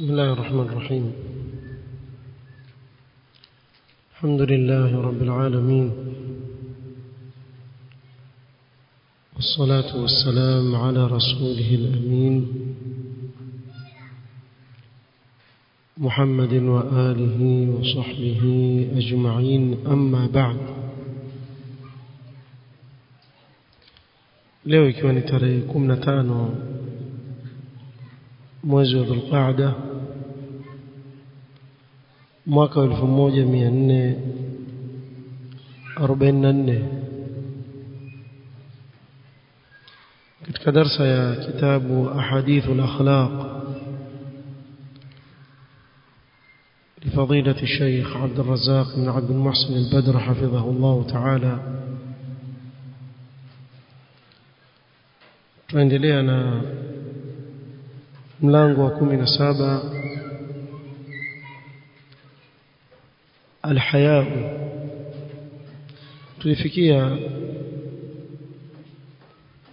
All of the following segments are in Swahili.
بسم الله الرحمن الرحيم. الحمد لله رب العالمين. والصلاة والسلام على رسوله الأمين. محمد وآله وصحبه أجمعين. أما بعد. leo ikiwa ni tarehe 15 mwezi mwaka 1444 katika darasa ya kitabu كتاب أحاديث الأخلاق لفضيلة الشيخ عبد الرزاق بن عبد المحسن البدر حفظه الله تعالى فعند لي أنا ملانغو كومي نسابة الحياء. tulifikia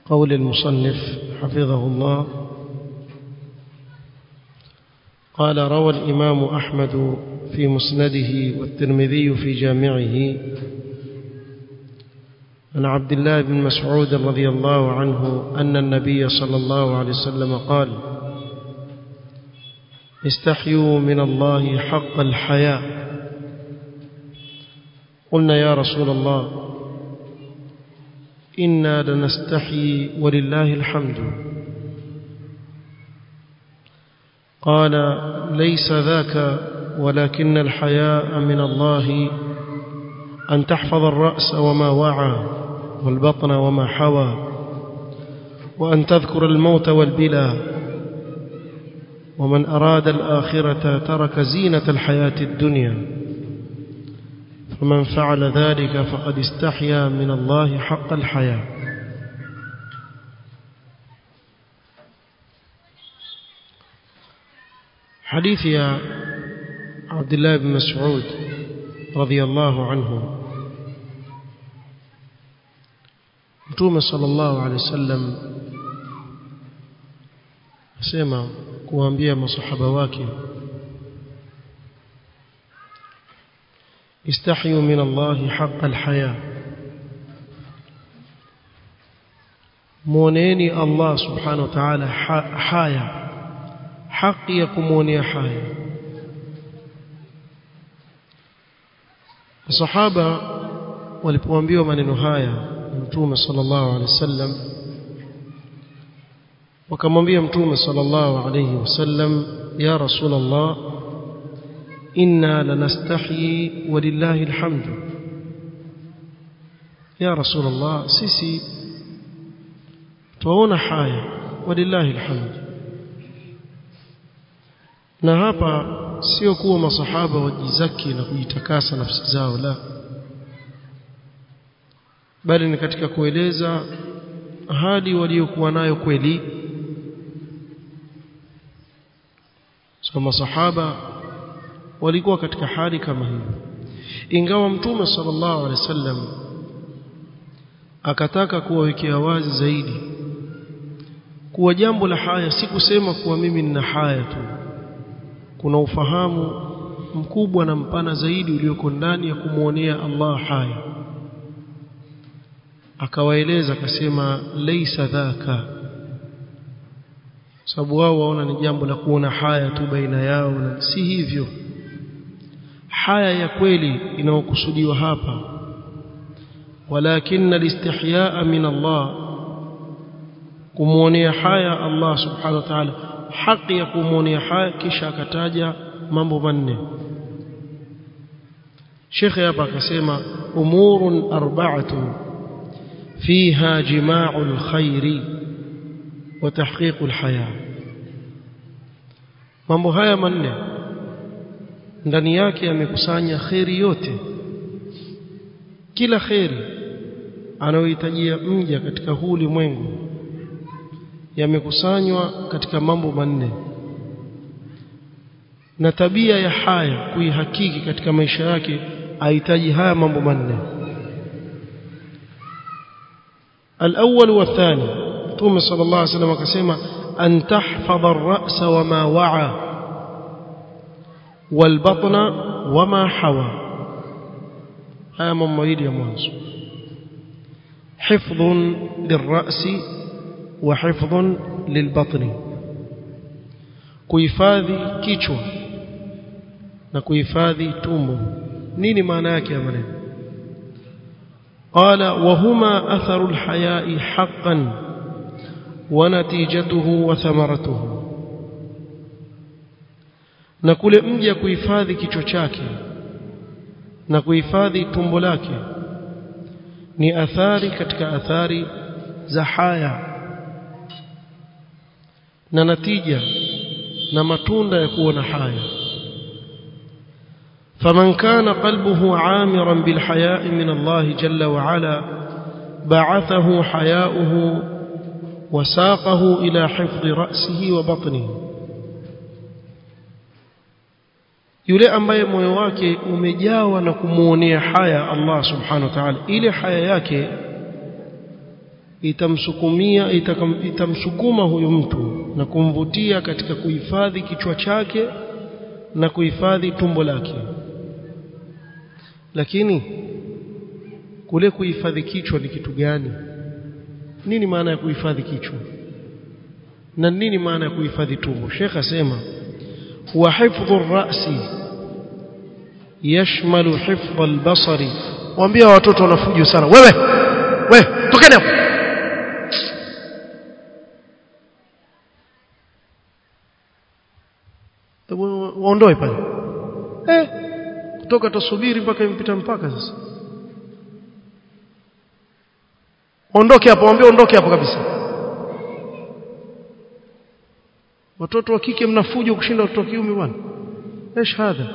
قول المصنف حفظه الله. قال روى الإمام أحمد في مسنده والترمذي في جامعه. عن عبد الله بن مسعود رضي الله عنه أن النبي صلى الله عليه وسلم قال استحيوا من الله حق الحياء. قلنا يا رسول الله إنا لنستحي ولله الحمد. قال ليس ذاك ولكن الحياء من الله أن تحفظ الرأس وما وعى والبطن وما حوى وأن تذكر الموت والبلا. ومن أراد الآخرة ترك زينة الحياة الدنيا. فمن فعل ذلك فقد استحيا من الله حق الحياة. حديث يا عبد الله بن مسعود رضي الله عنه. Mtume sallallahu alaihi wasallam asema kuambia masahaba wake istahyu min Allah haqq alhaya muoneni Allah subhanahu wa ta'ala haya haki ya kumuonea haya masahaba walipoambiwa maneno haya mtume sallallahu alaihi wasallam wakamwambia mtume sallallahu alaihi wasallam ya rasulullah inna ولله الحمد يا ya الله sisi tuona haya ولله الحمد na hapa sio kuwa masahaba wajizaki na kujitakasa nafsi zao la. Bali ni katika kueleza hali waliokuwa nayo kweli. So masahaba walikuwa katika hali kama hiyo ingawa mtume sallallahu alaihi wasallam akataka kuwawekea wazi zaidi kuwa jambo la haya si kusema kuwa mimi nina haya tu kuna ufahamu mkubwa na mpana zaidi ulioko ndani ya kumwonea Allah haya. Akawaeleza akasema laisa dhaka sababu wao waona ni jambo la kuona haya tu baina yao na si hivyo haya ya kweli inayokusudiwa hapa walakin alistihyaa min Allah kumuonea haya Allah subhanahu wa ta'ala haki ya kumuonea haya kisha akataja mambo manne Sheikh hapa akasema umurun arba'atun فيها جماع الخير وتحقيق الحياة mambo haya manne ndani yake yamekusanya khairi yote kila khairi anayohitajia mja katika huu ulimwengu yamekusanywa katika mambo manne na tabia ya haya kuihakiki katika maisha yake ahitaji haya mambo manne الأول والثاني توم صلى الله عليه وسلم akasema an tahfadha ar-ra'sa wama wa'a والبطن وما حوى. هذا من مويد يا مwanzo حفظ للرأس وحفظ للبطن. na kuhifadhi tumbo nini maana yake ya maneno قال وهما أثر الحياء حقا ونتيجته وثمرته. na kule mja kuhifadhi kichwa chake na kuhifadhi tumbo lake ni athari katika athari za haya na natija na matunda ya kuwa na haya فمن كان قلبه عامرا بالحياء من الله جل وعلا بعثه حياؤه وساقه إلى حفظ رأسه وبطنه yule ambaye moyo wake umejawa na kumuonea haya Allah subhanahu wa ta'ala ile haya yake itamsukumia itamsukuma huyu mtu na kumvutia katika kuhifadhi kichwa chake na kuhifadhi tumbo lake. Lakini kule kuhifadhi kichwa ni kitu gani? Nini maana ya kuhifadhi kichwa? Na nini maana ya kuhifadhi tumbo? Shekha asema wa الراس يشمل حفظ البصر. Waambia watoto wanafujo sana. Wewe! Wewe! Tokeni hapo! Waondoe pale. Eh! Kutoka tusubiri mpaka impita mpaka sasa. Ondoke hapo waambie ondoke hapo kabisa watoto wa kike mnafujo kushinda watoto wa kiume bwana إيش هذا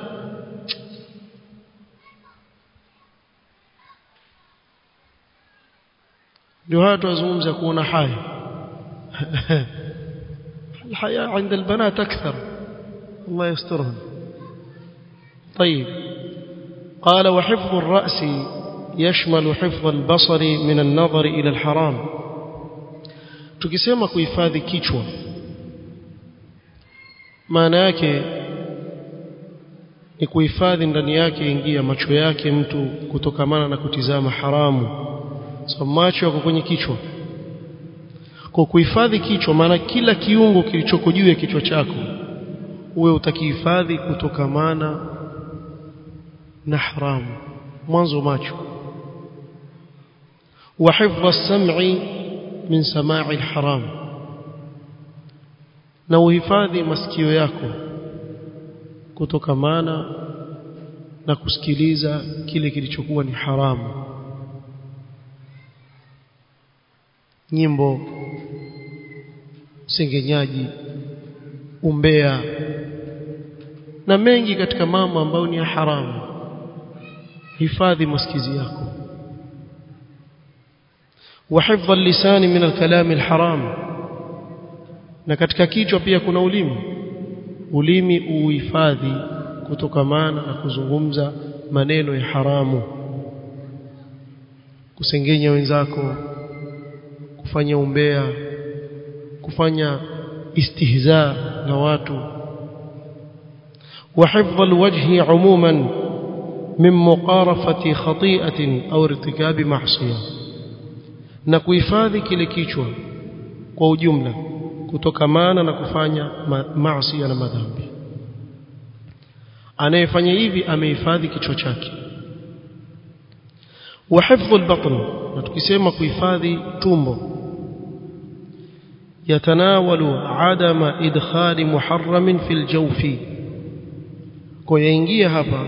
ndio haya tuzungumza kuona haya الحياة عند البنات أكثر الله يسترهم طيب قال وحفظ الرأس يشمل حفظ البصر من النظر إلى الحرام tukisema kuhifadhi kichwa maana yake ni kuhifadhi ndani yake ingia macho yake mtu kutokamana na kutizama haramu. So macho yako kwenye kichwa. Kwa kuhifadhi kichwa maana kila kiungo kilichoko juu ya kichwa chako uwe utakihifadhi kutokamana na haramu. Mwanzo macho. Wa hifdha as-sam'i min sama'i al-haram na uhifadhi masikio yako kutokamana na kusikiliza kile kilichokuwa ni haramu nyimbo sengenyaji umbea na mengi katika mambo ambayo ni ya haramu hifadhi masikizi yako وحفظ اللسان من الكلام الحرام na katika kichwa pia kuna ulimi ulimi uhifadhi kutokamana na kuzungumza maneno ya haramu kusengenya wenzako kufanya umbea kufanya istihza na watu وحفظ الوجه عموما من مقارفة خطيئة أو ارتكاب معصية na kuhifadhi kile kichwa kwa ujumla kutokamana na kufanya maasi na madhambi. Anayefanya hivi amehifadhi kichwa chake. Wa hifdhu albatn na tukisema kuhifadhi tumbo. Yatanawalu adama idkhali muharramin fil jawfi. Kwa yaingia hapa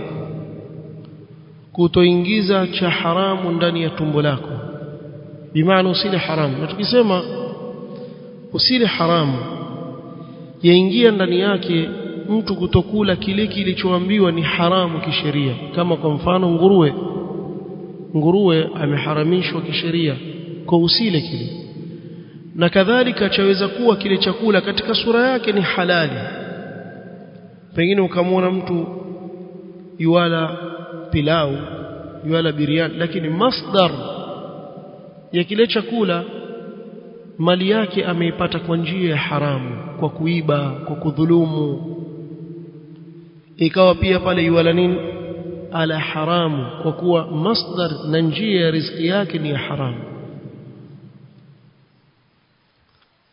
kutoingiza cha haramu ndani ya tumbo lako. Bimaana usile haramu. Na tukisema usile haramu. Yaingia ndani yake mtu kutokula kile kilichoambiwa ni haramu kisheria. Kama kwa mfano nguruwe. Nguruwe ameharamishwa kisheria kwa usile kile. Na kadhalika chaweza kuwa kile chakula katika sura yake ni halali. Pengine ukamwona mtu yuala pilau yuala biriani lakini masdar ya kile chakula mali yake ameipata kwa njia ya haramu kwa kuiba kwa kudhulumu ikawa pia pale yuala nini ala haramu kwa kuwa masdar na njia ya riziki yake ni ya haramu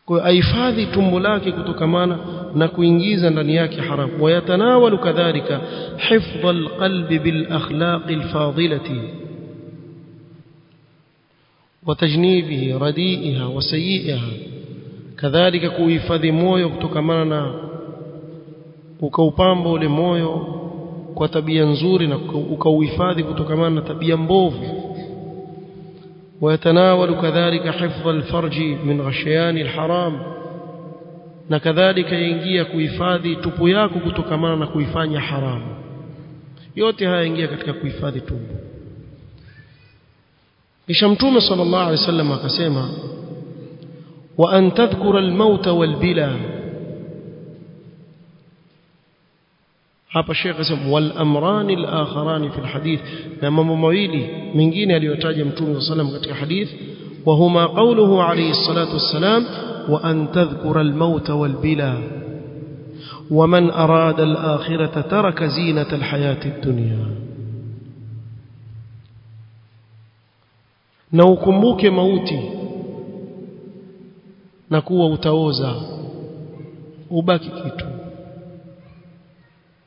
kwa ahifadhi tumbo lake kutokamana na kuingiza ndani yake haramu wayatanawalu kadhalika hifdha alqalbi bil akhlaq alfadilati وتجنيبه رديئها وسيئها كذلك kuhifadhi moyo kutokamana na ukaupamba ule moyo kwa tabia nzuri na ukauhifadhi kutokamana na tabia mbovu ويتناول كذلك حفظ الفرج من غشيان الحرام na kadhalika yaingia kuhifadhi tupu yako kutokamana na kuifanya haramu yote haya yaingia katika kuhifadhi tumbo kisha mtume sallallahu alaihi wasallam akasema wa an tadhkura al-maut wal-bila hapa Sheikh asema wal amrani al-akharani fi al-hadith na mambo mawili mengine aliyotaja mtume sallallahu alaihi katika hadith wa huma qawluhu alayhi salatu wassalam wa an tadhkura al-maut wal-bila ومن أراد الآخرة ترك زينة الحياة الدنيا na ukumbuke mauti na kuwa utaoza. Ubaki kitu.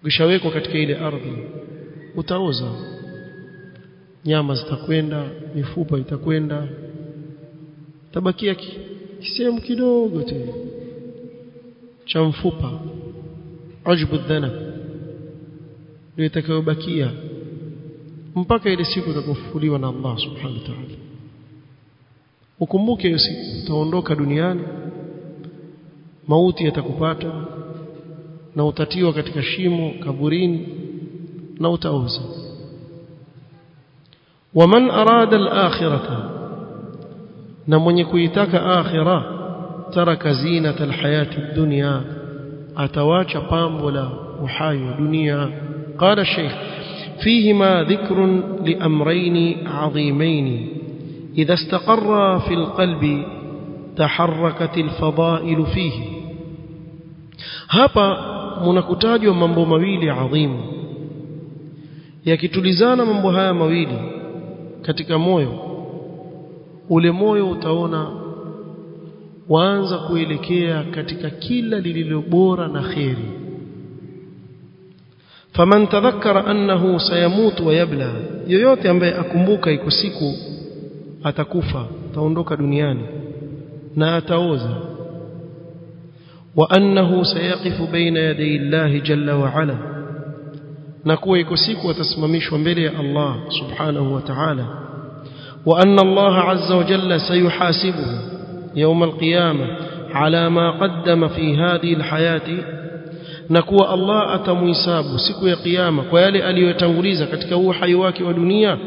Ukishawekwa katika ile ardhi. Utaoza. Nyama zitakwenda mifupa itakwenda. Tabakia kisehemu kidogo tu. Cha mfupa. Ajbu dhana. Ndio itakayobakia. Mpaka ile siku itakofufuliwa na Allah subhanahu wa ta'ala ukumbuke utaondoka duniani mauti yatakupata na utatiwa katika shimo kaburini na utaoza waman arada al-akhirata na mwenye kuitaka akhira taraka zinata al-hayati ad-dunya atawacha pambo la uhai wa dunia qala shaykh فيهما ذكر لأمرين عظيمين إذا استقر في القلب تحركت الفضائل فيه hapa mnakutajwa mambo mawili adhimu yakitulizana mambo haya mawili katika moyo ule moyo utaona waanza kuelekea katika kila lililo bora na kheri faman tadhakkara annahu sayamut wa yabla yoyote ambaye akumbuka iko siku atakufa ataondoka duniani na ataoza. وانه سيقف بين يدي الله جل وعلا نكوي كسيك وتسمميش ومبلي الله سبحانه وتعالى وان الله عز وجل سيحاسبه يوم القيامه على ما قدم في هذه الحياة نكوى الله اتمويسابو سيك يا قيامه ويالي اليوتنغوليزا كتكوى حيواكي ودنياك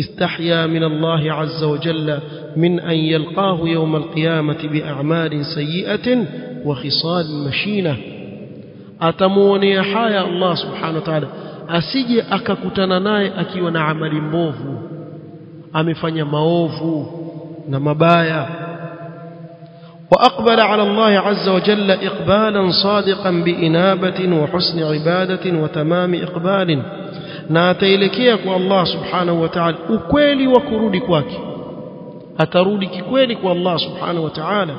استحيا من الله عز وجل من أن يلقاه يوم القيامة بأعمال سيئة وخصال مشينة. أتموني حيا الله سبحانه وتعالى. أسيجي أككتنا ناي أكي ونعمل موفو. أمي فني موفو. نمبايا. وأقبل على الله عز وجل إقبالا صادقا بإنابة وحسن عبادة وتمام إقبال. na ataelekea kwa Allah subhanahu wa ta'ala ukweli wa kurudi kwake. Atarudi kikweli kwa Allah subhanahu wa ta'ala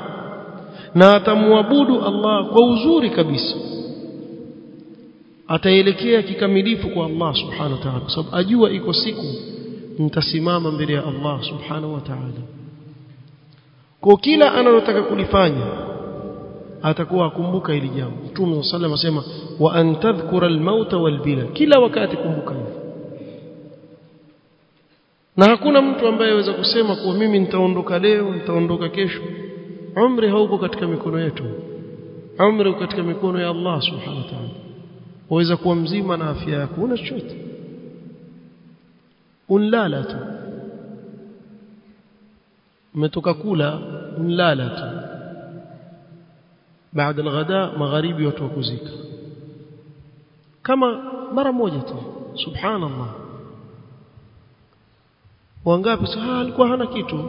na atamwabudu Allah kwa uzuri kabisa. Ataelekea kikamilifu kwa Allah subhanahu wa ta'ala sababu ajua iko siku nitasimama mbele ya Allah subhanahu wa ta'ala. Kwa kila analotaka kulifanya atakuwa akumbuka hili jambo. Mtume sallallahu asema wa antadhkura tadhkura al-mauta kila wakati kumbuka hivi na hakuna mtu ambaye aweza kusema kuwa mimi nitaondoka leo nitaondoka kesho. Umri hauko katika mikono yetu. Umri katika mikono ya Allah subhanahu wa ta'ala. Waweza kuwa mzima na afya yako. Una chochote? Unlala tu. Umetoka kula unlala tu baada alghada magharibi watu wakuzika kama mara moja tu. Subhanallah. Wangapi? Sasa alikuwa hana kitu.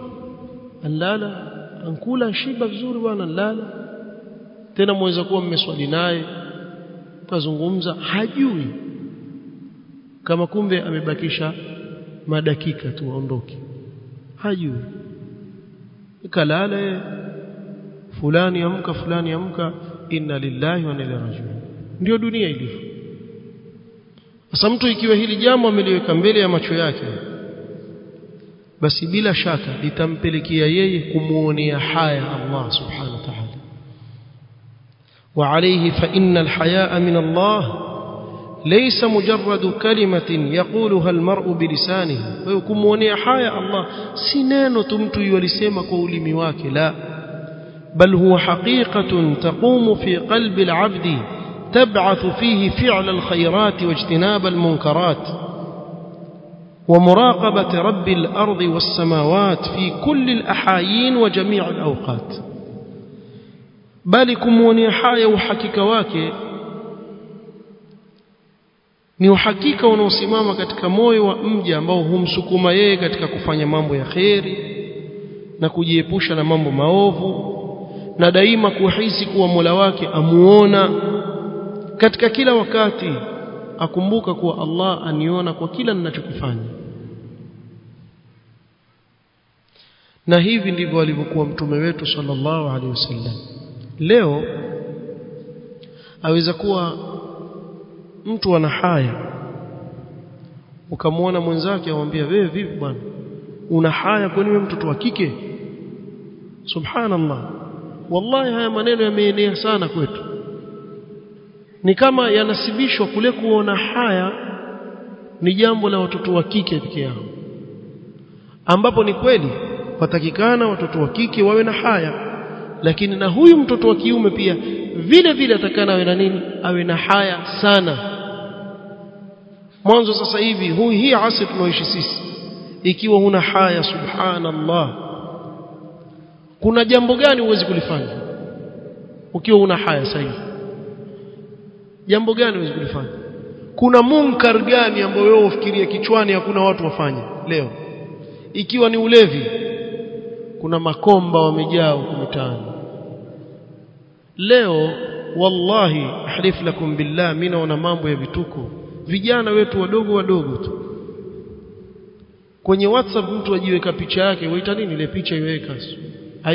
Alala ankula shiba vizuri bwana alala tena mweza kuwa mmeswali naye. Tazungumza hajui. Kama kumbe amebakisha madakika tu aondoke. Hajui. Kalala fulani amka fulani amka inna lillahi wa inna ilaihi rajiun ndio dunia ilivyo sasa mtu ikiwa hili jambo ameliweka mbele ya macho yake basi bila shaka litampelekea yeye kumuonea haya Allah subhanahu wa ta'ala وعليه فإن الحياء من الله ليس مجرد كلمة يقولها المرء بلسانه ويكموني حياء الله سنان تمت يلسيم قولي مواك لا بل هو حقيقة تقوم في قلب العبد تبعث فيه فعل الخيرات واجتناب المنكرات. ومراقبة رب الأرض والسماوات في كل الأحايين وجميع الأوقات. بالكم ونحايا وحكيكواك ni uhakika unaosimama katika moyo wa mja ambao humsukuma yeye katika kufanya mambo ya kheri na na daima kuhisi kuwa Mola wake amuona. Katika kila wakati akumbuka kuwa Allah aniona kwa kila ninachokifanya. Na hivi ndivyo alivyokuwa mtume wetu sallallahu alaihi wasallam. Leo aweza kuwa mtu ana haya ukamwona mwenzake amwambia wewe vipi bwana? Una haya? Kwani wewe mtoto wa kike? Subhanallah wallahi haya maneno yameenea sana kwetu. Ni kama yanasibishwa kule kuona haya ni jambo la watoto wa kike peke yao. Ambapo ni kweli watakikana watoto wa kike wawe na haya. Lakini na huyu mtoto wa kiume pia vile vile atakana awe na nini? Awe na haya sana. Mwanzo sasa hivi huyu hii asri tunaoishi sisi ikiwa huna haya subhanallah kuna jambo gani huwezi kulifanya ukiwa una haya sahihi jambo gani huwezi kulifanya? Kuna munkar gani ambayo wewe ufikiria kichwani hakuna watu wafanye leo? Ikiwa ni ulevi kuna makomba wamejaa huko mitaani. Leo wallahi ahlif lakum billah mimi naona mambo ya vituko. Vijana wetu wadogo wadogo tu. Kwenye whatsapp mtu ajiweka picha yake waita nini? Ile picha iweka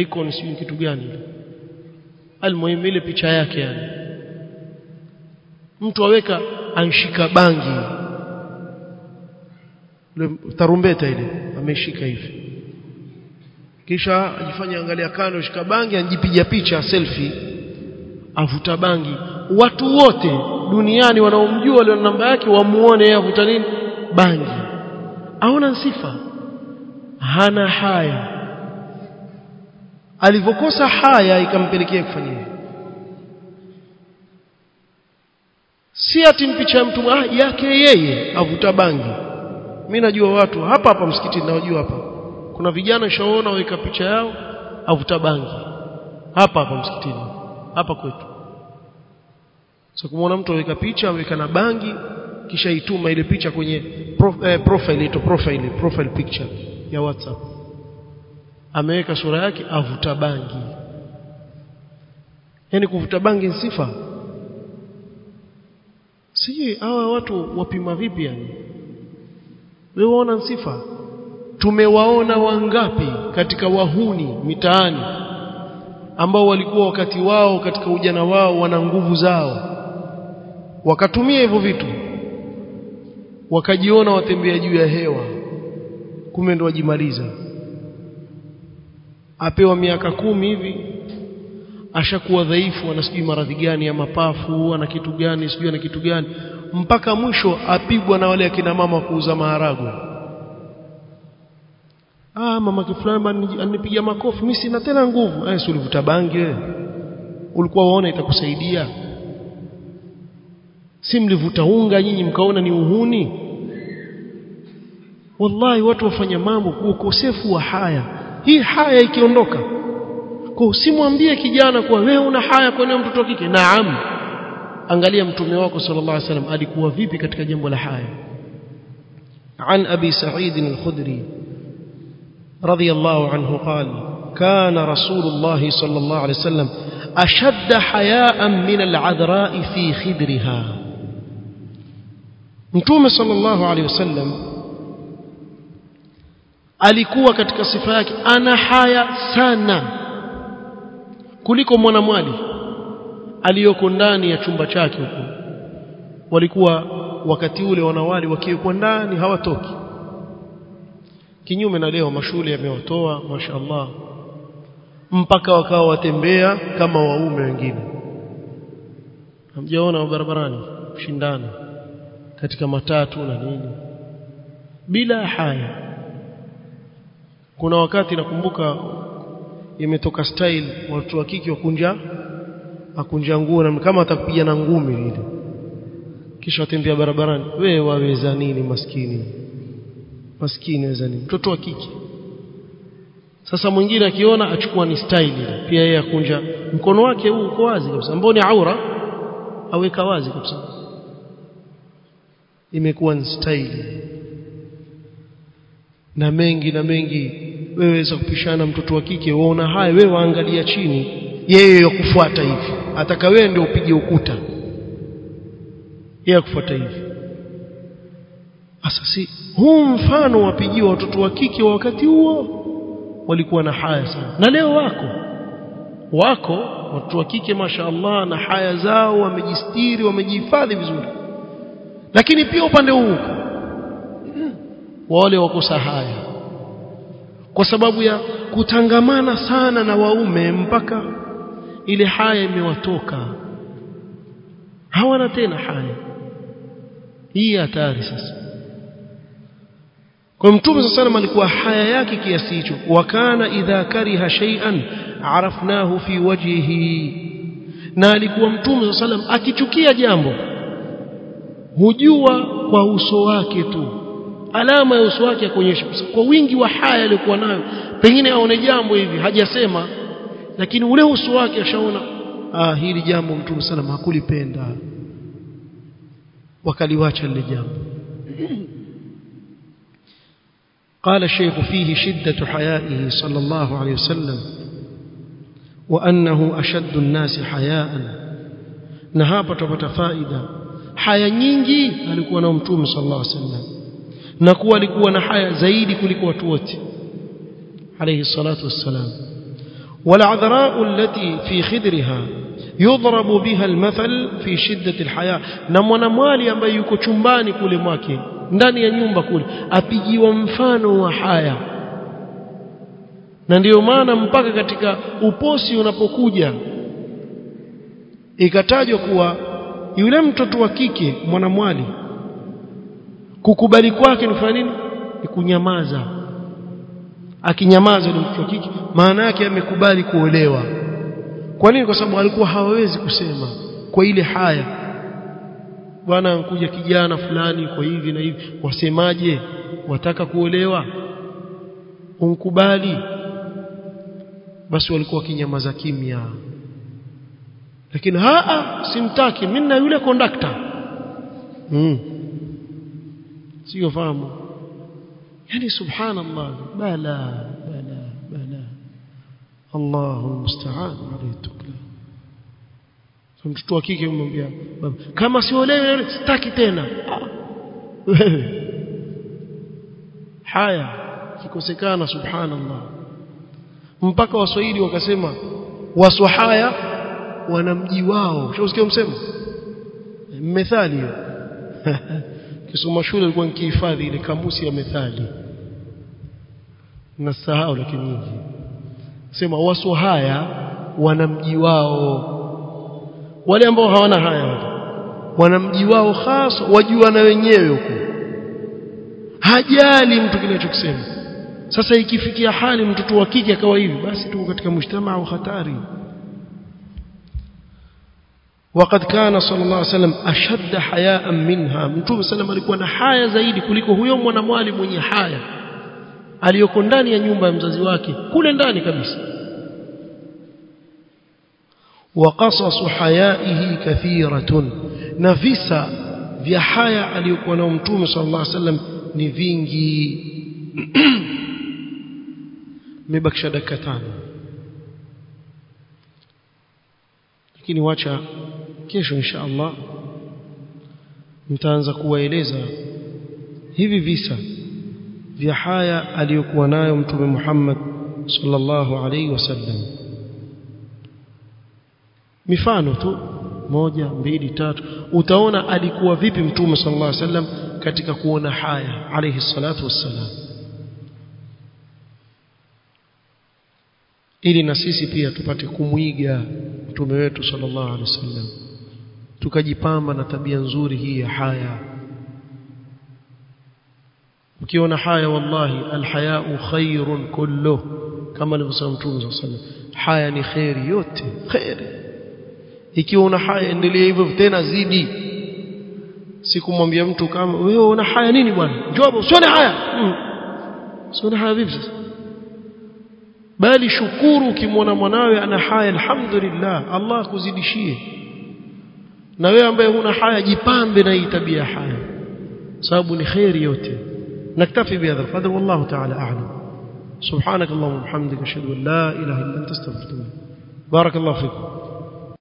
icon si kitu gani almuhimu ile picha yake yani. Mtu aweka anshika bangi. Tarumbeta ile ameshika hivi. Kisha ajifanya angalia kando shika bangi anjipiga picha selfie. Avuta bangi. Watu wote duniani wanaomjua leo namba yake wamuone yeye avuta nini? Bangi. Aona sifa. Hana haya alivyokosa haya ikampelekea kufanya hivyo. Si ati mpicha mtu yake yeye avuta bangi. Mimi najua watu hapa hapa msikitini nawajua hapa. Kuna vijana shaona waweka picha yao avuta bangi. Hapa hapa msikitini hapa kwetu. So kumwona mtu aweka picha aweka na bangi kisha ituma ile picha kwenye prof, eh, profile ito profile profile picture ya WhatsApp ameweka sura yake avuta bangi. Yani kuvuta bangi sifa. Sijui hawa watu wapima vipi yani? Wewe waona sifa? Tumewaona wangapi katika wahuni mitaani ambao walikuwa wakati wao katika ujana wao wana nguvu zao? Wakatumia hivyo vitu wakajiona watembea juu ya hewa kumbe ndo wajimaliza apewa miaka kumi hivi. Ashakuwa dhaifu ana sijui maradhi gani ya mapafu ana kitu gani sijui ana kitu gani. Mpaka mwisho apigwa na wale akina mama kuuza maharagwe. Ah mama kifulani anipiga makofi. Mimi sina tena nguvu. Eh si ulivuta bangi wewe? Ulikuwa waona itakusaidia? Si mlivuta unga nyinyi mkaona ni uhuni? Wallahi watu wafanya mambo kwa ukosefu wa haya hii haya ikiondoka kwa usimwambie kijana kuwa wewe una haya kwa nini mtoto kike naam angalia mtume wako sallallahu alaihi wasallam alikuwa vipi katika jambo la haya عن أبي سعيد الخدري رضي الله عنه قال كان رسول الله صلى الله عليه وسلم ashadda hayaan min al'adhra'i fi khidriha mtume sallallahu alaihi wasallam alikuwa katika sifa yake ana haya sana kuliko mwanamwali aliyoko ndani ya chumba chake huko. Walikuwa wakati ule wanawali wakiwa ndani hawatoki. Kinyume na leo mashule yamewatoa mashaallah mpaka wakawa watembea kama waume wengine. Hamjaona barabarani kushindana katika matatu na nini? Bila haya kuna wakati nakumbuka imetoka style watu wa kike wakunja akunja nguo na kama atakupiga na ngumi ile. Kisha watembea barabarani. We waweza nini maskini? Maskini waweza nini? Mtoto wa kike. Sasa mwingine akiona achukua ni style ile. Pia yeye akunja. Mkono wake huu uko wazi kabisa. Ambao ni aura aweka wazi kabisa. Imekuwa ni style. Na mengi na mengi wewe za kupishana mtoto wa kike waona haya wewe waangalia chini. Yeye yakufuata hivi. Ataka wewe ndio upige ukuta. Yeye akufuata hivi. Asasi huu mfano wapigiwa watoto wa kike wa wakati huo? Walikuwa na haya sana. Na leo wako. Wako watoto wa kike mashaallah na haya zao wamejistiri wamejihifadhi vizuri. Lakini pia upande huu wale wakosa haya kwa sababu ya kutangamana sana na waume mpaka ile haya imewatoka. Hawana tena haya hii hatari sasa. Kwa mtume sasa sallam alikuwa haya yake kiasi hicho. Wakana idha kariha shay'an arafnahu fi wajhihi. Na alikuwa mtume sallam akichukia jambo hujua kwa uso wake tu. Alama ya uso wake kuonyesha kwa wingi wa haya alikuwa nayo pengine aone jambo hivi hajasema lakini ule uso wake ashaona ah hili jambo mtume sana hakulipenda wakaliwacha lile jambo قال الشيخ فيه شدة حيائه صلى الله عليه وسلم وأنه أشد الناس حياء نهابة فائدة حياة nyingi alikuwa na mtume sallallahu alaihi wasallam na kuwa alikuwa na haya zaidi kuliko watu wote alayhi salatu wassalam والعذراء التي في خدرها يضرب بها المثل في شدة الحياة na mwanamwali ambaye yuko chumbani kule mwake ndani ya nyumba kule apigiwa mfano wa haya na ndiyo maana mpaka katika uposi unapokuja ikatajwa kuwa yule mtoto wa kike mwanamwali kukubali kwake ni kufanya nini? Ni kunyamaza. Akinyamaza ni kiki. Maana yake amekubali kuolewa. Kwa nini? Kwa sababu alikuwa hawawezi kusema kwa ile haya. Bwana ankuja kijana fulani kwa hivi na hivi. Wasemaje? Wataka kuolewa? Unkubali basi walikuwa kinyamaza kimya. Lakini haa simtaki. Mimi na yule kondakta. Mm. Sio fahamu yani subhanallah bala bala bala Allahu musta'an alayhi tukla mtoto wa kike kumwambia baba kama siolewe sitaki tena wewe haya kikosekana subhanallah mpaka waswahili wakasema waswahaya wana mji wao ushasikia msemo methali hiyo kisoma shule nilikuwa nikihifadhi ile kamusi ya methali. Nasahau lakini nyingi sema waswahaya wana mji wao. Wale ambao hawana haya wana mji wao hasa wajua na wenyewe huko. Hajali mtu kinachokisema sasa ikifikia hali mtoto wa kike akawa hivi basi tuko katika mshtama au hatari وقد كان صلى الله عليه وسلم أشد حياء منها mtume sallam alikuwa na haya zaidi kuliko huyo mwanamwali mwenye haya aliyoko ndani ya nyumba ya mzazi wake kule ndani kabisa وقصص حيائه كثيرة نفسا vya haya aliyokuwa nao mtume sallallahu alaihi wasallam ni vingi mebakisha dakika tano lakini wacha kesho insha Allah mtaanza kuwaeleza hivi visa vya haya aliyokuwa nayo mtume Muhammad sallallahu alaihi wasallam mifano tu moja mbili tatu. Utaona alikuwa vipi mtume sallallahu alaihi wasallam katika kuona haya alaihi salatu wassalam ili na sisi pia tupate kumwiga mtume wetu sallallahu alaihi wasallam tukajipamba na tabia nzuri hii ya haya ukiona haya wallahi alhayau khairun kulluh kama alivyosema mtume sallallahu alaihi wasallam haya ni khairi yote khairi ikiwa una haya endelea hivyo tena zidi sikumwambia mtu kama wewe una haya nini bwana njoo usione haya mm. usione haya vipi sasa bali shukuru ukimwona mwanawe ana haya alhamdulillah Allah kuzidishie na wewe ambaye huna haya jipambe na hii tabia haya sababu ni khairi yote naktafi bihadha القدر والله تعالى اعلم سبحانك اللهم وبحمدك اشهد ان لا اله الا انت استغفرك بارك الله فيكم